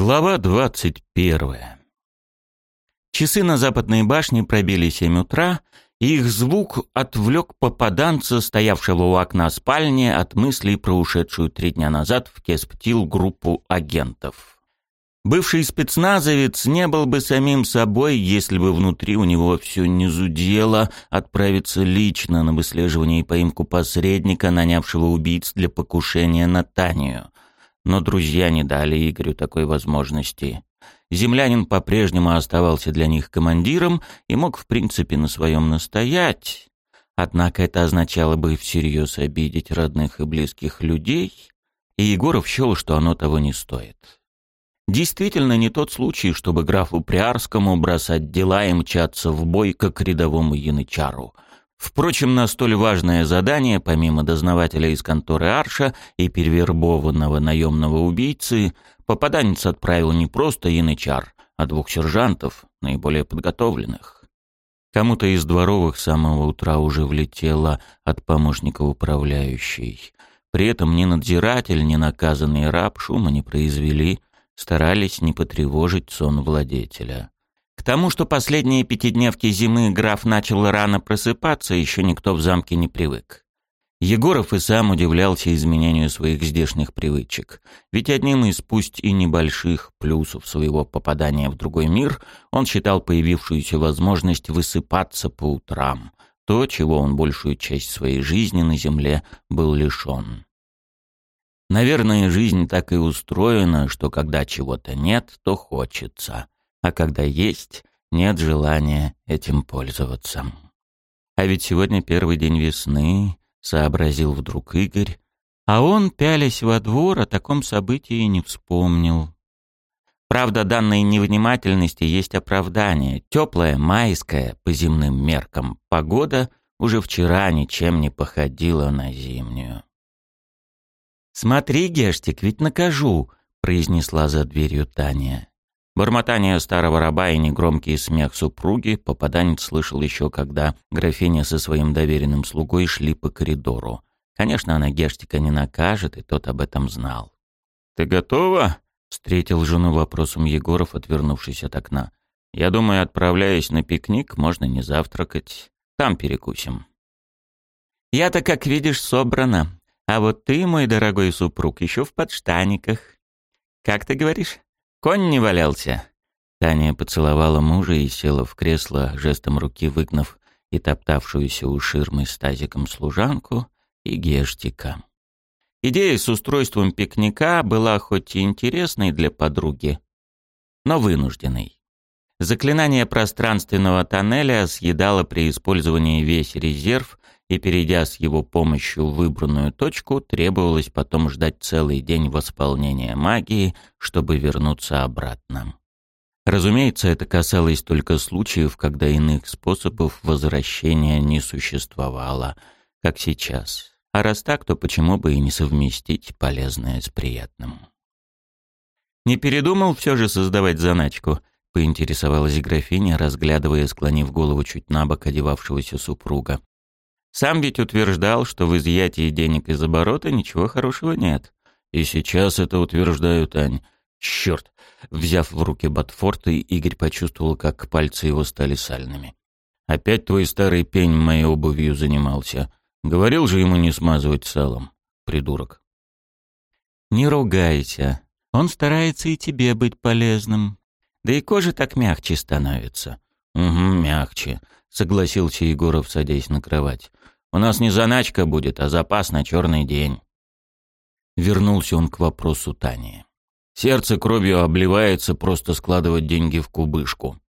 Глава 21. Часы на западной башне пробили 7 утра, и их звук отвлек попаданца, стоявшего у окна спальни, от мыслей про ушедшую три дня назад в Кесптил группу агентов. Бывший спецназовец не был бы самим собой, если бы внутри у него все не зудело отправиться лично на выслеживание и поимку посредника, нанявшего убийц для покушения на Танию – но друзья не дали Игорю такой возможности. Землянин по-прежнему оставался для них командиром и мог в принципе на своем настоять. Однако это означало бы всерьез обидеть родных и близких людей, и Егоров счел, что оно того не стоит. Действительно не тот случай, чтобы графу Приарскому бросать дела и мчаться в бой, как рядовому янычару — Впрочем, на столь важное задание, помимо дознавателя из конторы Арша и перевербованного наемного убийцы, попаданец отправил не просто янычар, а двух сержантов, наиболее подготовленных. Кому-то из дворовых с самого утра уже влетело от помощника управляющей. При этом ни надзиратель, ни наказанный раб шума не произвели, старались не потревожить сон владетеля. К тому, что последние пятидневки зимы граф начал рано просыпаться, еще никто в замке не привык. Егоров и сам удивлялся изменению своих здешних привычек. Ведь одним из пусть и небольших плюсов своего попадания в другой мир он считал появившуюся возможность высыпаться по утрам, то, чего он большую часть своей жизни на земле был лишён. Наверное, жизнь так и устроена, что когда чего-то нет, то хочется – а когда есть, нет желания этим пользоваться. А ведь сегодня первый день весны, сообразил вдруг Игорь, а он, пялясь во двор, о таком событии не вспомнил. Правда, данной невнимательности есть оправдание. Теплая майская, по земным меркам, погода уже вчера ничем не походила на зимнюю. «Смотри, Гештик, ведь накажу», — произнесла за дверью Таня. Бормотание старого раба и негромкий смех супруги попаданец слышал еще, когда графиня со своим доверенным слугой шли по коридору. Конечно, она Гештика не накажет, и тот об этом знал. «Ты готова?» — встретил жену вопросом Егоров, отвернувшись от окна. «Я думаю, отправляясь на пикник, можно не завтракать. Там перекусим». «Я-то, как видишь, собрана. А вот ты, мой дорогой супруг, еще в подштаниках. Как ты говоришь?» Конь не валялся». Таня поцеловала мужа и села в кресло, жестом руки выгнав и топтавшуюся у ширмы с тазиком служанку и гештика. Идея с устройством пикника была хоть и интересной для подруги, но вынужденной. Заклинание пространственного тоннеля съедало при использовании весь резерв, и, перейдя с его помощью выбранную точку, требовалось потом ждать целый день восполнения магии, чтобы вернуться обратно. Разумеется, это касалось только случаев, когда иных способов возвращения не существовало, как сейчас. А раз так, то почему бы и не совместить полезное с приятным? «Не передумал все же создавать заначку?» — поинтересовалась графиня, разглядывая, склонив голову чуть на бок одевавшегося супруга. Сам ведь утверждал, что в изъятии денег из оборота ничего хорошего нет. И сейчас это утверждают Ань. Черт! Взяв в руки Батфорта, Игорь почувствовал, как пальцы его стали сальными. Опять твой старый пень моей обувью занимался. Говорил же ему не смазывать салом, придурок. Не ругайся. Он старается и тебе быть полезным. Да и кожа так мягче становится. Угу, мягче, согласился Егоров, садясь на кровать. У нас не заначка будет, а запас на черный день. Вернулся он к вопросу Тани. Сердце кровью обливается просто складывать деньги в кубышку.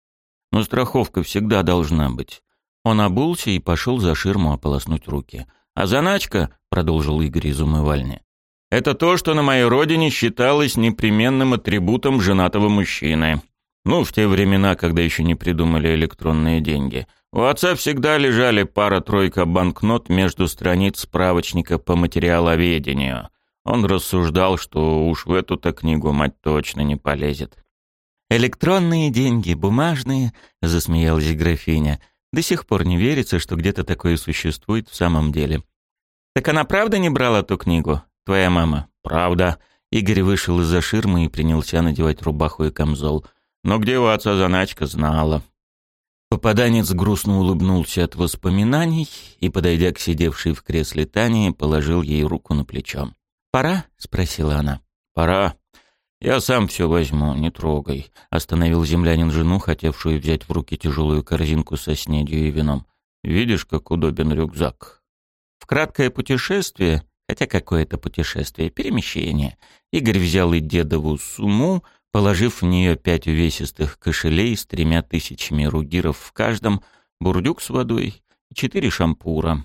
Но страховка всегда должна быть. Он обулся и пошел за ширму ополоснуть руки. «А заначка», — продолжил Игорь из умывальни, — «это то, что на моей родине считалось непременным атрибутом женатого мужчины. Ну, в те времена, когда еще не придумали электронные деньги. У отца всегда лежали пара-тройка банкнот между страниц справочника по материаловедению. Он рассуждал, что уж в эту-то книгу мать точно не полезет. «Электронные деньги, бумажные», — засмеялась графиня. «До сих пор не верится, что где-то такое существует в самом деле». «Так она правда не брала ту книгу? Твоя мама?» «Правда». Игорь вышел из-за ширмы и принялся надевать рубаху и камзол. «Но где у отца заначка, знала. Попаданец грустно улыбнулся от воспоминаний и, подойдя к сидевшей в кресле Тане, положил ей руку на плечо. «Пора?» — спросила она. «Пора. Я сам все возьму, не трогай», — остановил землянин жену, хотевшую взять в руки тяжелую корзинку со снедью и вином. «Видишь, как удобен рюкзак». В краткое путешествие, хотя какое-то путешествие, перемещение, Игорь взял и дедову сумму — Положив в нее пять увесистых кошелей с тремя тысячами ругиров в каждом, бурдюк с водой и четыре шампура.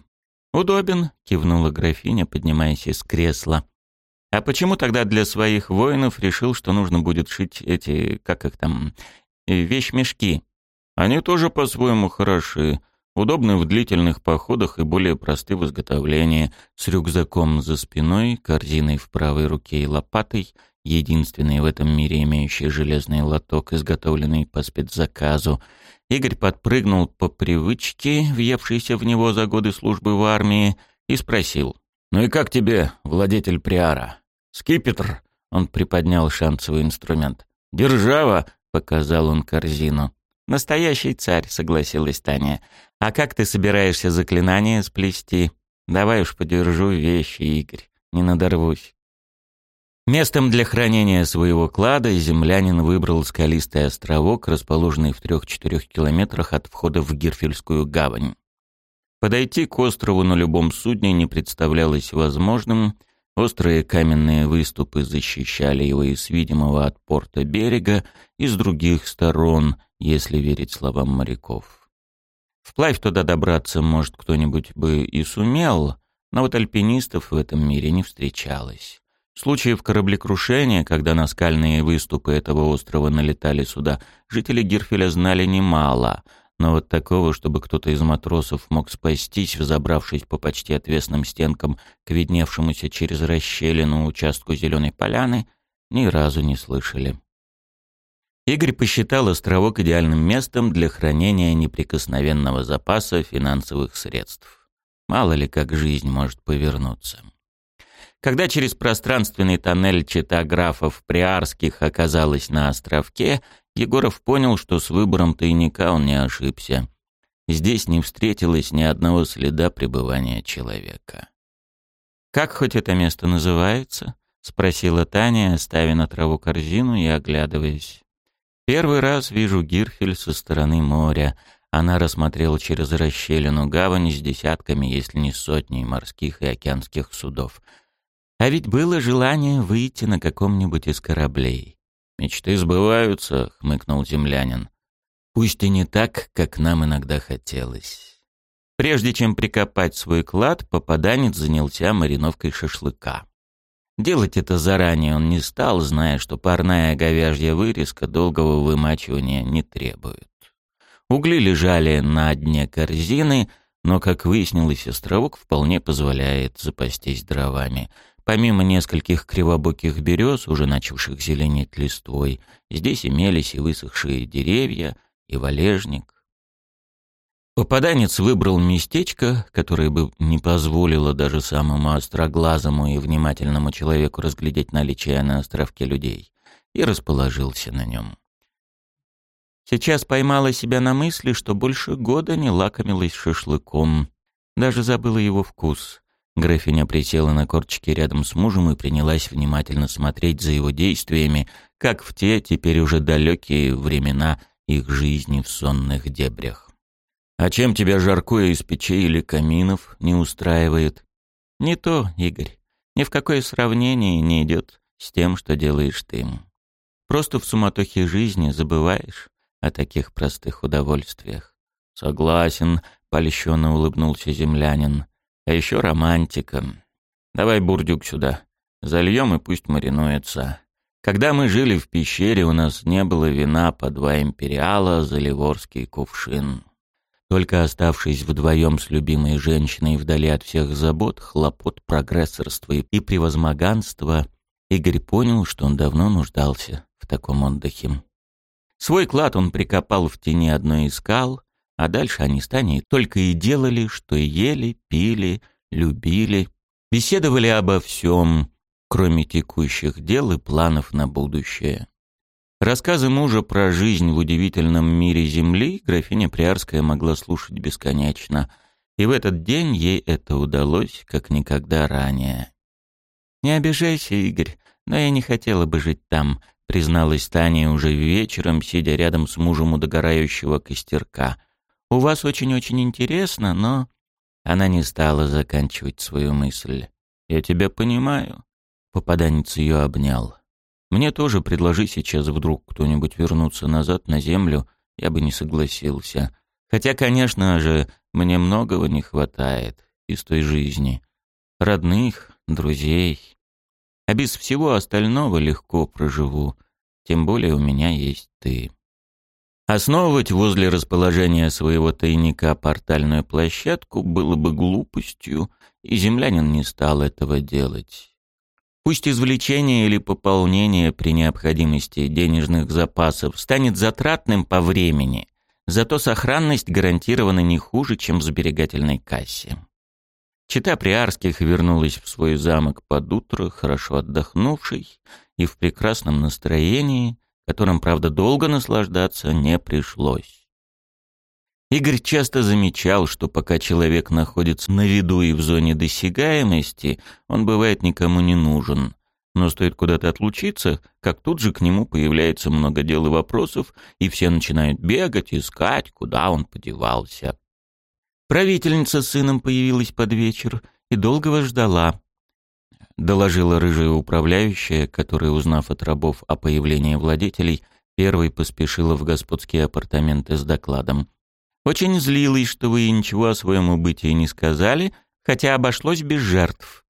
«Удобен», — кивнула графиня, поднимаясь из кресла. «А почему тогда для своих воинов решил, что нужно будет шить эти, как их там, э, вещмешки?» «Они тоже по-своему хороши», удобны в длительных походах и более просты в изготовлении, с рюкзаком за спиной, корзиной в правой руке и лопатой, единственный в этом мире имеющий железный лоток, изготовленный по спецзаказу. Игорь подпрыгнул по привычке, въевшейся в него за годы службы в армии, и спросил. «Ну и как тебе, владетель Приара?» «Скипетр!» — он приподнял шансовый инструмент. «Держава!» — показал он корзину. «Настоящий царь», — согласилась Таня. «А как ты собираешься заклинание сплести? Давай уж подержу вещи, Игорь, не надорвусь». Местом для хранения своего клада землянин выбрал скалистый островок, расположенный в 3-4 километрах от входа в Гирфельскую гавань. Подойти к острову на любом судне не представлялось возможным, острые каменные выступы защищали его из видимого от порта берега, и с других сторон, если верить словам моряков. Вплавь туда добраться, может, кто-нибудь бы и сумел, но вот альпинистов в этом мире не встречалось случаев кораблекрушения, когда на скальные выступы этого острова налетали суда, жители Герфеля знали немало, но вот такого, чтобы кто-то из матросов мог спастись, взобравшись по почти отвесным стенкам к видневшемуся через расщелину участку зеленой поляны, ни разу не слышали. Игорь посчитал островок идеальным местом для хранения неприкосновенного запаса финансовых средств. Мало ли как жизнь может повернуться. Когда через пространственный тоннель читографов Приарских оказалась на островке, Егоров понял, что с выбором тайника он не ошибся. Здесь не встретилось ни одного следа пребывания человека. «Как хоть это место называется?» — спросила Таня, ставя на траву корзину и оглядываясь. «Первый раз вижу Гирхель со стороны моря», она рассмотрела через расщелину гавань с десятками, если не сотней морских и океанских судов. А ведь было желание выйти на каком-нибудь из кораблей. «Мечты сбываются», — хмыкнул землянин. «Пусть и не так, как нам иногда хотелось». Прежде чем прикопать свой клад, попаданец занялся мариновкой шашлыка. Делать это заранее он не стал, зная, что парная говяжья вырезка долгого вымачивания не требует. Угли лежали на дне корзины, но, как выяснилось, островок вполне позволяет запастись дровами — Помимо нескольких кривобоких берез, уже начавших зеленеть листвой, здесь имелись и высохшие деревья, и валежник. Попаданец выбрал местечко, которое бы не позволило даже самому остроглазому и внимательному человеку разглядеть наличие на островке людей, и расположился на нем. Сейчас поймала себя на мысли, что больше года не лакомилась шашлыком, даже забыла его вкус — Графиня присела на корточки рядом с мужем и принялась внимательно смотреть за его действиями, как в те теперь уже далекие времена их жизни в сонных дебрях. «А чем тебя жаркое из печей или каминов не устраивает?» «Не то, Игорь. Ни в какое сравнение не идет с тем, что делаешь ты. Просто в суматохе жизни забываешь о таких простых удовольствиях». «Согласен», — польщенно улыбнулся землянин а еще романтиком. Давай, бурдюк, сюда. Зальем и пусть маринуется. Когда мы жили в пещере, у нас не было вина по два империала за ливорский кувшин. Только оставшись вдвоем с любимой женщиной вдали от всех забот, хлопот, прогрессорства и превозмоганства, Игорь понял, что он давно нуждался в таком отдыхе. Свой клад он прикопал в тени одной из скал — а дальше они с Таней только и делали, что ели, пили, любили, беседовали обо всем, кроме текущих дел и планов на будущее. Рассказы мужа про жизнь в удивительном мире Земли графиня Приарская могла слушать бесконечно, и в этот день ей это удалось, как никогда ранее. «Не обижайся, Игорь, но я не хотела бы жить там», призналась Таня уже вечером, сидя рядом с мужем у догорающего костерка – у вас очень-очень интересно, но...» Она не стала заканчивать свою мысль. «Я тебя понимаю», — попаданец ее обнял. «Мне тоже предложи сейчас вдруг кто-нибудь вернуться назад на землю, я бы не согласился. Хотя, конечно же, мне многого не хватает из той жизни. Родных, друзей. А без всего остального легко проживу. Тем более у меня есть ты». Основывать возле расположения своего тайника портальную площадку было бы глупостью, и землянин не стал этого делать. Пусть извлечение или пополнение при необходимости денежных запасов станет затратным по времени, зато сохранность гарантирована не хуже, чем в сберегательной кассе. Чита Приарских вернулась в свой замок под утро, хорошо отдохнувшей и в прекрасном настроении, которым, правда, долго наслаждаться не пришлось. Игорь часто замечал, что пока человек находится на виду и в зоне досягаемости, он бывает никому не нужен. Но стоит куда-то отлучиться, как тут же к нему появляется много дел и вопросов, и все начинают бегать, искать, куда он подевался. Правительница с сыном появилась под вечер и долго вас ждала доложила рыжая управляющая, которая, узнав от рабов о появлении владетелей, первой поспешила в господские апартаменты с докладом. «Очень злилась, что вы ничего о своем убытии не сказали, хотя обошлось без жертв.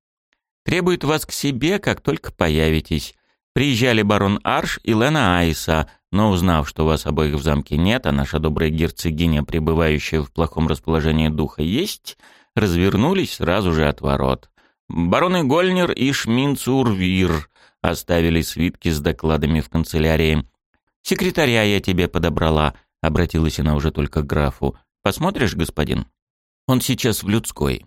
Требует вас к себе, как только появитесь. Приезжали барон Арш и Лена Айса, но узнав, что вас обоих в замке нет, а наша добрая герцогиня, пребывающая в плохом расположении духа, есть, развернулись сразу же от ворот. Бароны Гольнер и Шминцурвир оставили свитки с докладами в канцелярии. «Секретаря я тебе подобрала», — обратилась она уже только к графу. «Посмотришь, господин? Он сейчас в людской».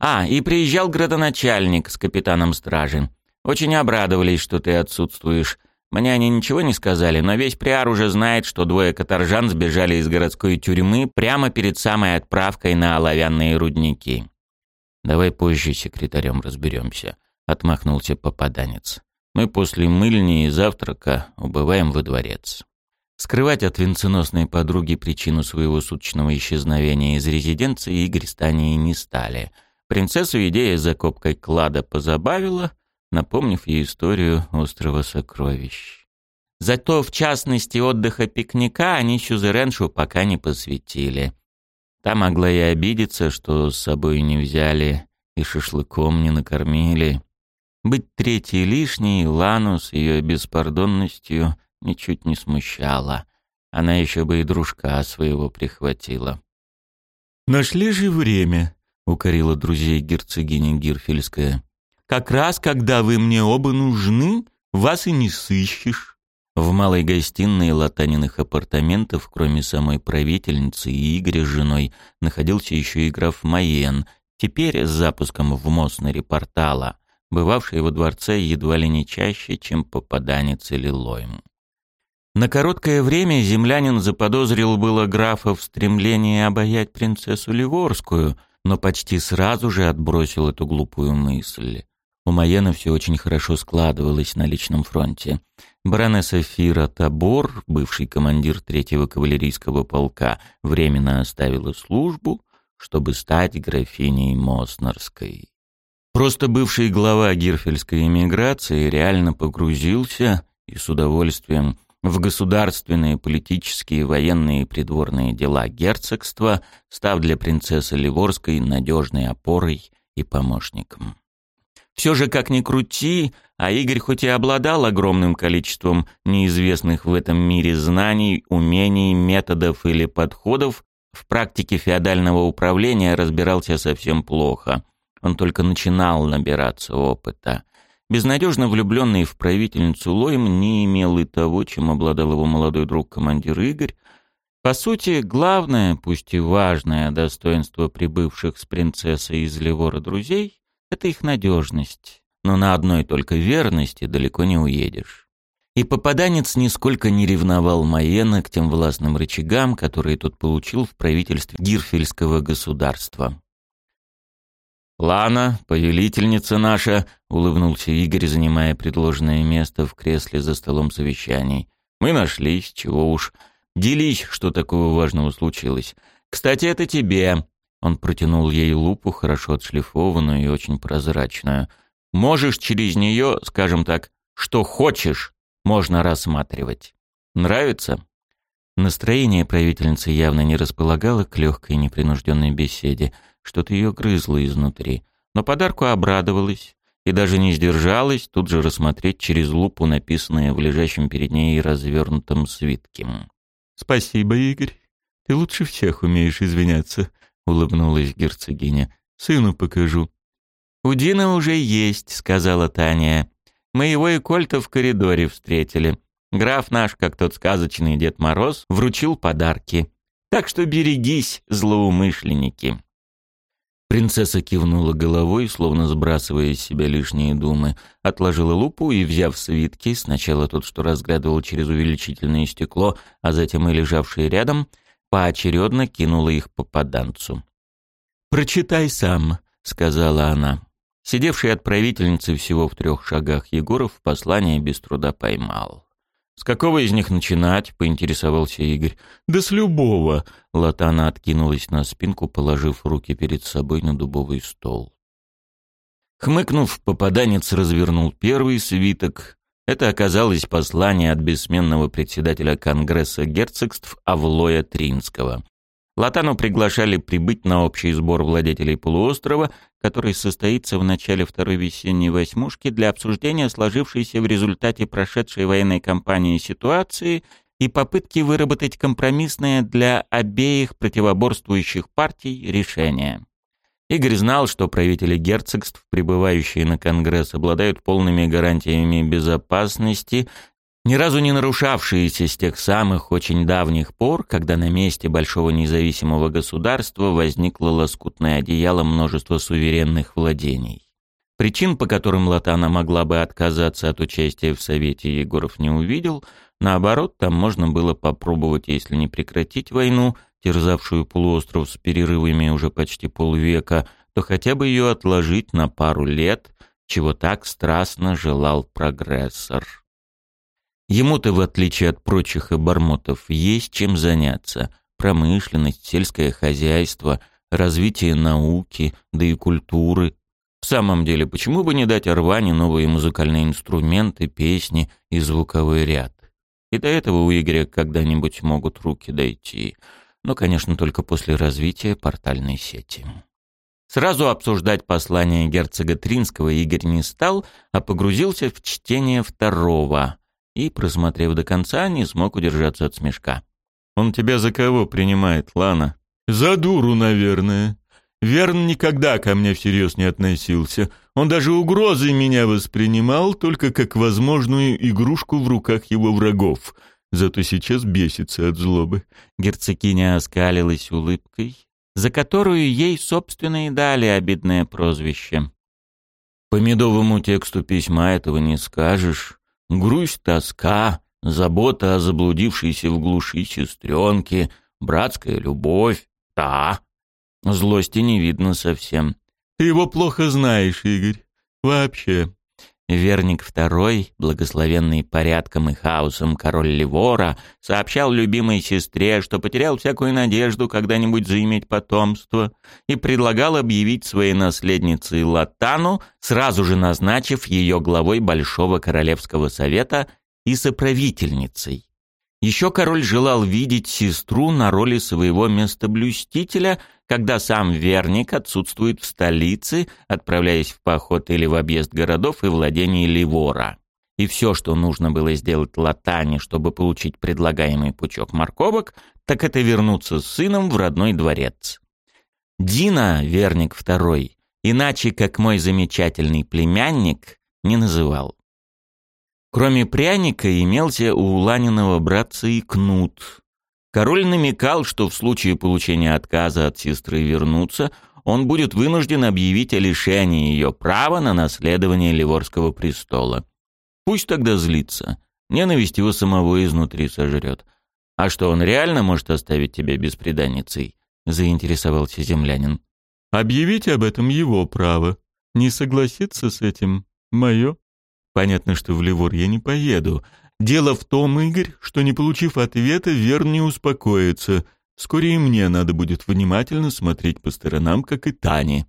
«А, и приезжал градоначальник с капитаном стражи. Очень обрадовались, что ты отсутствуешь. Мне они ничего не сказали, но весь приар уже знает, что двое каторжан сбежали из городской тюрьмы прямо перед самой отправкой на оловянные рудники. Давай позже секретарем разберемся», — отмахнулся попаданец. «Мы после мыльни и завтрака убываем во дворец». Скрывать от венценосной подруги причину своего суточного исчезновения из резиденции Игорь с не стали. Принцессу идея с закопкой клада позабавила, напомнив ей историю острова сокровищ. Зато, в частности, отдыха пикника они сюзереншу пока не посвятили. Там могла и обидеться, что с собой не взяли и шашлыком не накормили. Быть третьей лишней Лану с ее беспардонностью ничуть не смущала. Она еще бы и дружка своего прихватила. «Нашли же время», — укорила друзей герцогиня Гирфельская. «Как раз, когда вы мне оба нужны, вас и не сыщешь». В малой гостиной Латаниных апартаментов, кроме самой правительницы и Игоря с женой, находился еще и граф Майен, теперь с запуском в мозг на репортала, бывавший во дворце едва ли не чаще, чем попаданец или лойм. На короткое время землянин заподозрил было графа в стремлении обаять принцессу Ливорскую, но почти сразу же отбросил эту глупую мысль. У Ломаена все очень хорошо складывалось на личном фронте. Баронесса Фира Табор, бывший командир третьего кавалерийского полка, временно оставила службу, чтобы стать графиней Моснарской. Просто бывший глава гирфельской эмиграции реально погрузился и с удовольствием в государственные, политические, военные и придворные дела герцогства, став для принцессы Ливорской надежной опорой и помощником. Все же, как ни крути, а Игорь хоть и обладал огромным количеством неизвестных в этом мире знаний, умений, методов или подходов, в практике феодального управления разбирался совсем плохо. Он только начинал набираться опыта. Безнадежно влюбленный в правительницу Лойм не имел и того, чем обладал его молодой друг командир Игорь. По сути, главное, пусть и важное достоинство прибывших с принцессой из Левора друзей это их надежность. Но на одной только верности далеко не уедешь. И попаданец нисколько не ревновал Маена к тем властным рычагам, которые тот получил в правительстве Гирфельского государства. «Лана, повелительница наша», — улыбнулся Игорь, занимая предложенное место в кресле за столом совещаний. «Мы нашлись, чего уж. Делись, что такого важного случилось. Кстати, это тебе. Он протянул ей лупу, хорошо отшлифованную и очень прозрачную. «Можешь через нее, скажем так, что хочешь, можно рассматривать. Нравится?» Настроение правительницы явно не располагало к легкой непринужденной беседе, что-то ее грызло изнутри. Но подарку обрадовалась и даже не сдержалась тут же рассмотреть через лупу написанное в лежащем перед ней развернутом свитке. «Спасибо, Игорь. Ты лучше всех умеешь извиняться», — улыбнулась герцогиня. «Сыну покажу». «У Дина уже есть», — сказала Таня. «Мы его и Кольта в коридоре встретили. Граф наш, как тот сказочный Дед Мороз, вручил подарки. Так что берегись, злоумышленники». Принцесса кивнула головой, словно сбрасывая из себя лишние думы, отложила лупу и, взяв свитки, сначала тот, что разглядывал через увеличительное стекло, а затем и лежавшие рядом, — поочередно кинула их попаданцу. «Прочитай сам», — сказала она. Сидевший от правительницы всего в трех шагах Егоров послание без труда поймал. «С какого из них начинать?» — поинтересовался Игорь. «Да с любого!» — Латана откинулась на спинку, положив руки перед собой на дубовый стол. Хмыкнув, попаданец развернул первый свиток, это оказалось послание от бессменного председателя Конгресса герцогств Авлоя Тринского. Латану приглашали прибыть на общий сбор владетелей полуострова, который состоится в начале второй весенней восьмушки для обсуждения сложившейся в результате прошедшей военной кампании ситуации и попытки выработать компромиссное для обеих противоборствующих партий решение. Игорь знал, что правители герцогств, пребывающие на Конгресс, обладают полными гарантиями безопасности, ни разу не нарушавшиеся с тех самых очень давних пор, когда на месте большого независимого государства возникло лоскутное одеяло множества суверенных владений. Причин, по которым Латана могла бы отказаться от участия в Совете, Егоров не увидел. Наоборот, там можно было попробовать, если не прекратить войну, терзавшую полуостров с перерывами уже почти полвека, то хотя бы ее отложить на пару лет, чего так страстно желал прогрессор. Ему-то, в отличие от прочих обормотов, есть чем заняться. Промышленность, сельское хозяйство, развитие науки, да и культуры. В самом деле, почему бы не дать Арване новые музыкальные инструменты, песни и звуковой ряд? И до этого у Игоря когда-нибудь могут руки дойти но, конечно, только после развития портальной сети. Сразу обсуждать послание герцога Тринского Игорь не стал, а погрузился в чтение второго и, просмотрев до конца, не смог удержаться от смешка. «Он тебя за кого принимает, Лана?» «За дуру, наверное. Верн никогда ко мне всерьез не относился. Он даже угрозой меня воспринимал, только как возможную игрушку в руках его врагов», зато сейчас бесится от злобы». Герцогиня оскалилась улыбкой, за которую ей, собственно, и дали обидное прозвище. По медовому тексту письма этого не скажешь. Грусть, тоска, забота о заблудившейся в глуши сестренке, братская любовь, та. Злости не видно совсем. Ты его плохо знаешь, Игорь. Вообще. Верник II, благословенный порядком и хаосом король Ливора, сообщал любимой сестре, что потерял всякую надежду когда-нибудь заиметь потомство, и предлагал объявить своей наследнице Латану, сразу же назначив ее главой Большого Королевского Совета и соправительницей. Еще король желал видеть сестру на роли своего местоблюстителя, когда сам Верник отсутствует в столице, отправляясь в поход или в объезд городов и владений Ливора. И все, что нужно было сделать Латане, чтобы получить предлагаемый пучок морковок, так это вернуться с сыном в родной дворец. Дина, Верник второй, иначе как мой замечательный племянник, не называл. Кроме пряника имелся у Ланиного братца и кнут. Король намекал, что в случае получения отказа от сестры вернуться, он будет вынужден объявить о лишении ее права на наследование Ливорского престола. Пусть тогда злится. Ненависть его самого изнутри сожрет. «А что, он реально может оставить тебя без беспреданницей?» — заинтересовался землянин. «Объявить об этом его право. Не согласиться с этим — мое». Понятно, что в Ливор я не поеду. Дело в том, Игорь, что не получив ответа, Верн не успокоится. Вскоре и мне надо будет внимательно смотреть по сторонам, как и Тане.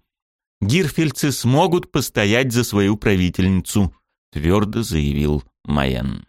«Гирфельцы смогут постоять за свою правительницу», — твердо заявил Майен.